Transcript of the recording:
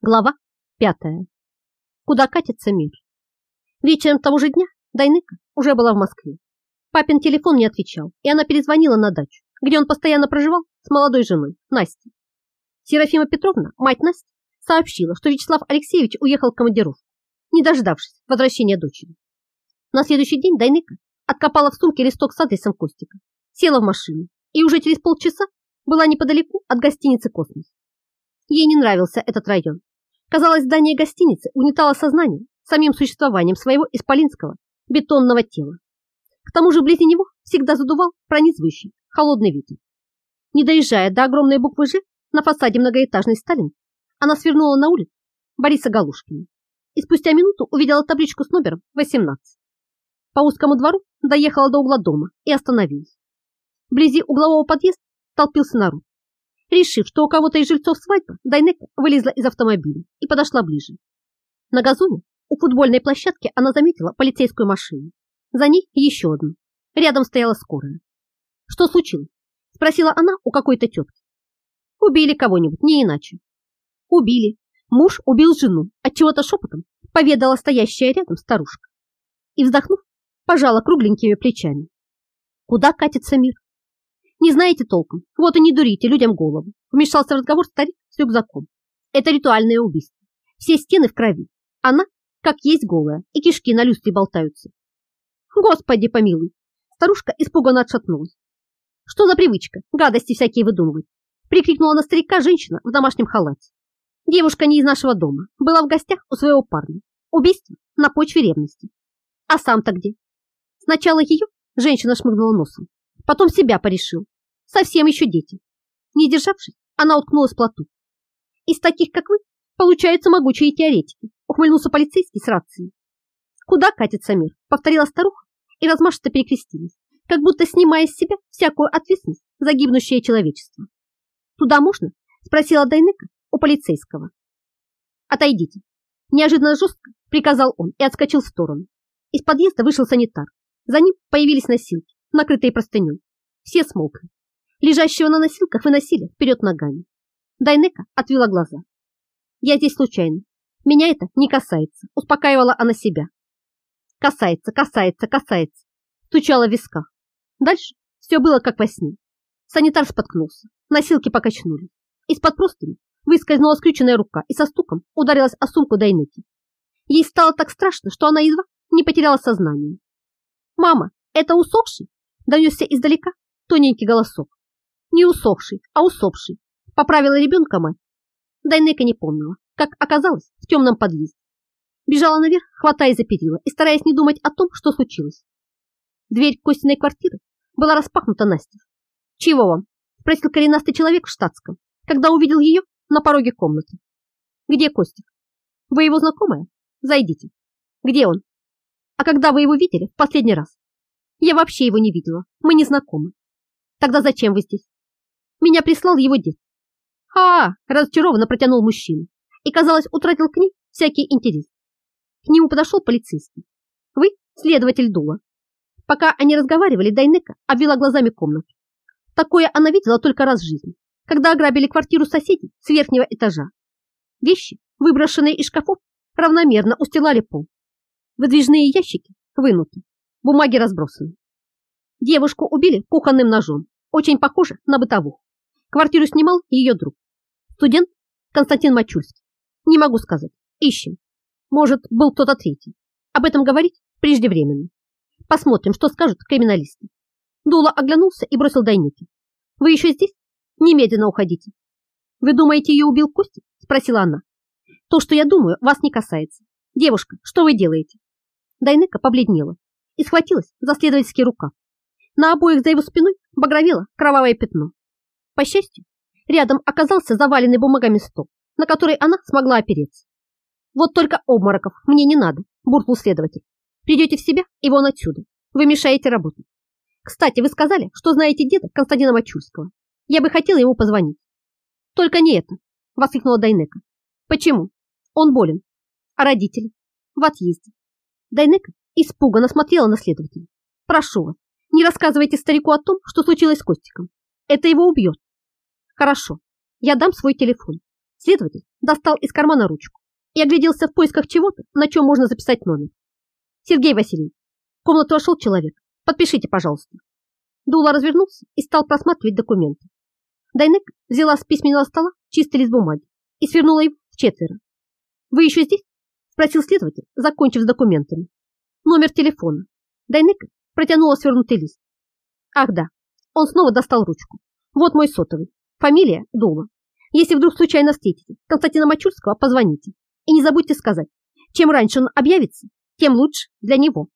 Глава пятая. Куда катится мир? Вечером того же дня Дайныка уже была в Москве. Папин телефон не отвечал, и она перезвонила на дачу, где он постоянно проживал с молодой женой, Настей. Серафима Петровна, мать Насти, сообщила, что Вячеслав Алексеевич уехал в командировку, не дождавшись возвращения дочери. На следующий день Дайныка откопала в сумке листок с адресом Костика, села в машину и уже через полчаса была неподалеку от гостиницы «Космос». Ей не нравился этот район, Казалось, здание гостиницы угнетало сознание самим существованием своего исполинского бетонного тела. К тому же вблизи него всегда задувал пронизывающий холодный ветер. Не доезжая до огромной буквы «Ж» на фасаде многоэтажной Сталин, она свернула на улицу Бориса Галушкина и спустя минуту увидела табличку с номером 18. По узкому двору доехала до угла дома и остановилась. Вблизи углового подъезда толпился народ. Решив, что у кого-то из жильцов свадьба, Дайнека вылезла из автомобиля и подошла ближе. На газоне у футбольной площадки она заметила полицейскую машину. За ней еще одну. Рядом стояла скорая. «Что случилось?» – спросила она у какой-то тетки. «Убили кого-нибудь, не иначе». «Убили. Муж убил жену, от чего то шепотом поведала стоящая рядом старушка. И, вздохнув, пожала кругленькими плечами. Куда катится мир? Не знаете толком. Вот и не дурите людям голову. Вмешался в разговор старик с рюкзаком. Это ритуальное убийство. Все стены в крови. Она, как есть голая, и кишки на люстре болтаются. Господи помилуй. Старушка испуганно отшатнулась. Что за привычка? Гадости всякие выдумывать. Прикрикнула на старика женщина в домашнем халате. Девушка не из нашего дома. Была в гостях у своего парня. Убийство на почве ревности. А сам-то где? Сначала ее женщина шмыгнула носом. Потом себя порешил. Совсем еще дети. Не державшись, она уткнулась в плоту. Из таких, как вы, получаются могучие теоретики, ухмыльнулся полицейский с рацией. Куда катится мир? Повторила старуха и размашисто перекрестилась, как будто снимая с себя всякую ответственность за гибнущее человечество. Туда можно? Спросила Дайнека у полицейского. Отойдите. Неожиданно жестко приказал он и отскочил в сторону. Из подъезда вышел санитар. За ним появились носилки накрытые простыней. Все смолкли. Лежащего на носилках выносили вперед ногами. Дайнека отвела глаза. «Я здесь случайно. Меня это не касается», — успокаивала она себя. «Касается, касается, касается», — стучала в висках. Дальше все было как во сне. Санитар споткнулся, носилки покачнули. Из-под простыни выскользнула скрюченная рука и со стуком ударилась о сумку Дайнеки. Ей стало так страшно, что она едва не потеряла сознание. «Мама, это усопший?» Донесся издалека тоненький голосок. Не усохший, а усопший. Поправила ребенка мать. Дайнека не помнила, как оказалось в темном подъезде. Бежала наверх, хватая за перила и стараясь не думать о том, что случилось. Дверь Костиной квартиры была распахнута настежь. «Чего вам?» – спросил коренастый человек в штатском, когда увидел ее на пороге комнаты. «Где Костик? Вы его знакомая? Зайдите. Где он? А когда вы его видели в последний раз?» Я вообще его не видела. Мы не знакомы. Тогда зачем вы здесь? Меня прислал его дед. А, разочарованно протянул мужчина и, казалось, утратил к ней всякий интерес. К нему подошел полицейский. Вы следователь Дула. Пока они разговаривали, Дайнека обвела глазами комнату. Такое она видела только раз в жизни, когда ограбили квартиру соседей с верхнего этажа. Вещи, выброшенные из шкафов, равномерно устилали пол. Выдвижные ящики вынуты. Бумаги разбросаны. Девушку убили кухонным ножом. Очень похоже на бытовуху. Квартиру снимал ее друг. Студент Константин Мачульский. Не могу сказать. Ищем. Может, был кто-то третий. Об этом говорить преждевременно. Посмотрим, что скажут криминалисты. Дула оглянулся и бросил Дайники. Вы еще здесь? Немедленно уходите. Вы думаете, ее убил Костя? Спросила она. То, что я думаю, вас не касается. Девушка, что вы делаете? Дайнека побледнела и схватилась за следовательский рукав. На обоих за его спиной багровело кровавое пятно. По счастью, рядом оказался заваленный бумагами стол, на который она смогла опереться. «Вот только обмороков мне не надо», – буркнул следователь. «Придете в себя и вон отсюда. Вы мешаете работать. Кстати, вы сказали, что знаете деда Константина Мачульского. Я бы хотела ему позвонить». «Только не это», – воскликнула Дайнека. «Почему? Он болен. А родители? В отъезде». Дайнека Испуганно смотрела на следователя. «Прошу вас, не рассказывайте старику о том, что случилось с Костиком. Это его убьет». «Хорошо, я дам свой телефон. Следователь достал из кармана ручку и огляделся в поисках чего-то, на чем можно записать номер. Сергей Васильевич, в комнату вошел человек. Подпишите, пожалуйста. Дула развернулся и стал просматривать документы. Дайнек взяла с письменного стола чистый лист бумаги и свернула его в четверо. «Вы еще здесь?» – спросил следователь, закончив с документами. «Номер телефона». Дайнек протянула свернутый лист. «Ах да, он снова достал ручку. Вот мой сотовый. Фамилия Дула. Если вдруг случайно встретите Константина Мачурского, позвоните. И не забудьте сказать, чем раньше он объявится, тем лучше для него.